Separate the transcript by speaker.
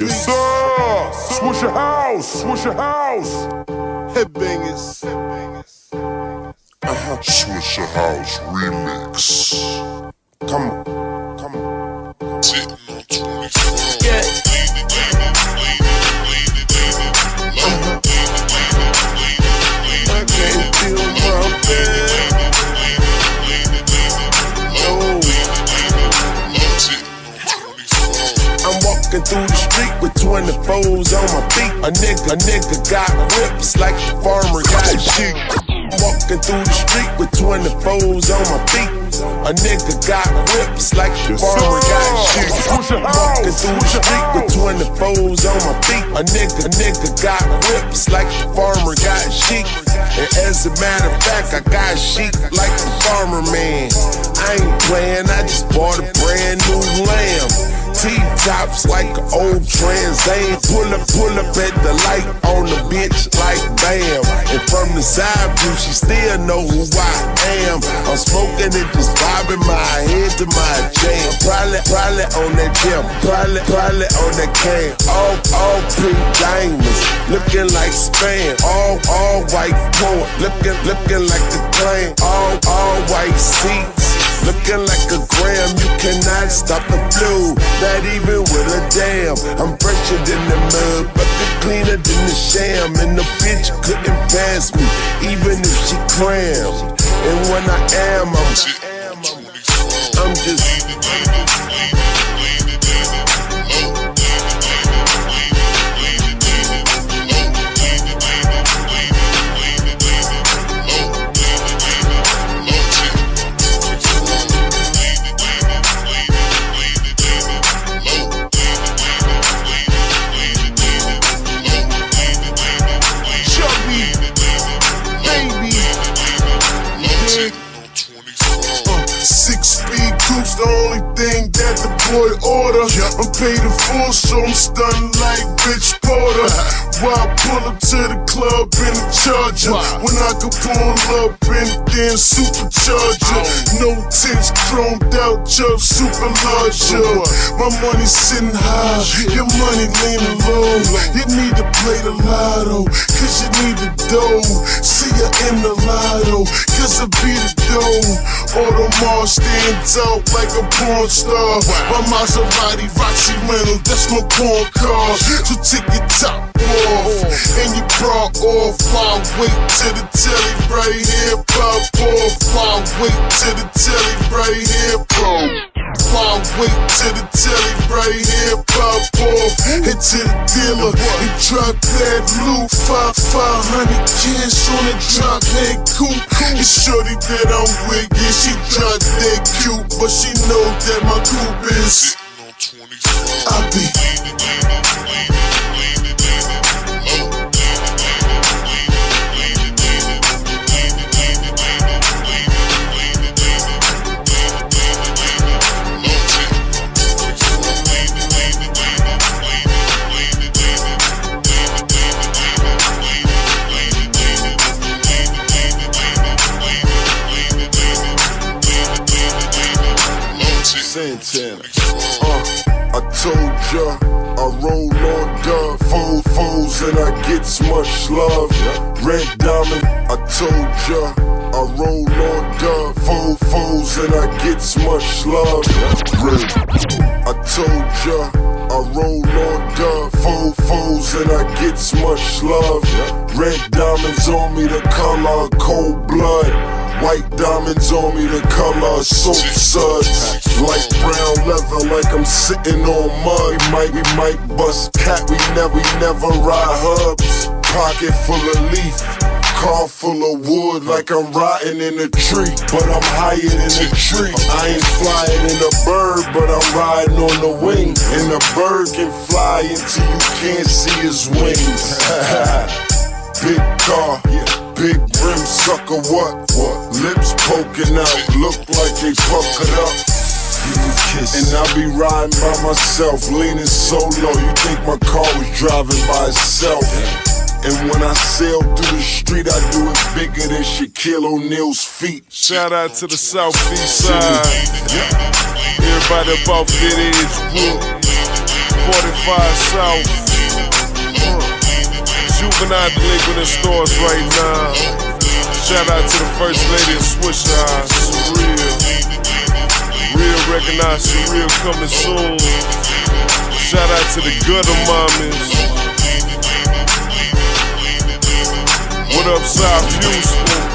Speaker 1: Yes, sir. Swishahouse. Switch your house.
Speaker 2: Headbangers.
Speaker 1: Uh-huh.
Speaker 3: Swishahouse remix.
Speaker 2: 24s on my feet. A nigga, a nigga got whips like the farmer got sheep. Walking through the street with 24s on my feet. A nigga got whips like the farmer got sheep. Walking through the street with
Speaker 1: house.
Speaker 2: 24s on my feet. A nigga, a nigga got whips like the farmer got sheep. And as a matter of fact, I got sheep like the farmer man. I ain't playing, I just bought a brand new lamb. T-tops like an old Trans Am. Pull up, pull up at the light on the bitch like bam. And from the side view, she still know who I am. I'm smoking it, just bobbing my head to my jam. Probably, probably on that jam. Probably, probably on that can. All, all pink diamonds, looking like spam. All, all white port, looking, looking like the clan. All, all white seats. Looking like a gram, you cannot stop the flu. Not even with a dam. I'm fresher than the mud, but the cleaner than the sham. And the bitch couldn't pass me, even if she crammed. And when I am, I'm, I'm just. That the boy order. I'm paid in full, so I'm stunned like Rich Porter. Why pull up to the club in a charger when I could pull up in damn supercharger? No tints chromed out, just super larger. My money sitting high, your money leaning low. You need play the lotto, cause you need the dough. See ya in the lotto, cause I be the dough. Audemars stands out like a porn star. My Maserati, Roxy Reynolds, that's my porn car. So take your top off and your bra off. While wait to the telly right here, pop off. While wait to the telly right here, pop. While wait to the telly right here, pop off. Head to the dealer and drop that loot. Five, five hundred cash on the drop head coupe. It's shorty that I'm with, yeah, she drop that cute, but she know that my coupe is. Santana. Uh, I told ya, I roll on dub, fold foes and I gets much love. Red diamond, I told ya, I roll on dub, fold foes and I gets much love. Red, I told ya, I roll on dub, fold foes and I gets much love. Red diamonds on me, the color cold blood. White diamonds on me, the color of soap suds. Like brown leather, like I'm sitting on mud. We might, we might bust cat, we never, never ride hubs. Pocket full of leaf, car full of wood, like I'm rotting in a tree. But I'm higher than a tree. I ain't flying in a bird, but I'm riding on the wing. And a bird can fly until you can't see his wings. Big car, big rim sucker, what? What? Lips poking out, look like they puckered up. And I be riding by myself, leaning so low. You think my car was driving by itself? And when I sail through the street, I do it bigger than Shaquille O'Neal's feet.
Speaker 1: Shout out to the southeast side. Everybody about Fit Edge Brook.
Speaker 4: 45 South. Juvenile delinquent in stores right now. Shout out to the first lady of Swisher House, Surreal. Real recognize Surreal coming soon. Shout out to the gutter mommies. What up, South Houston?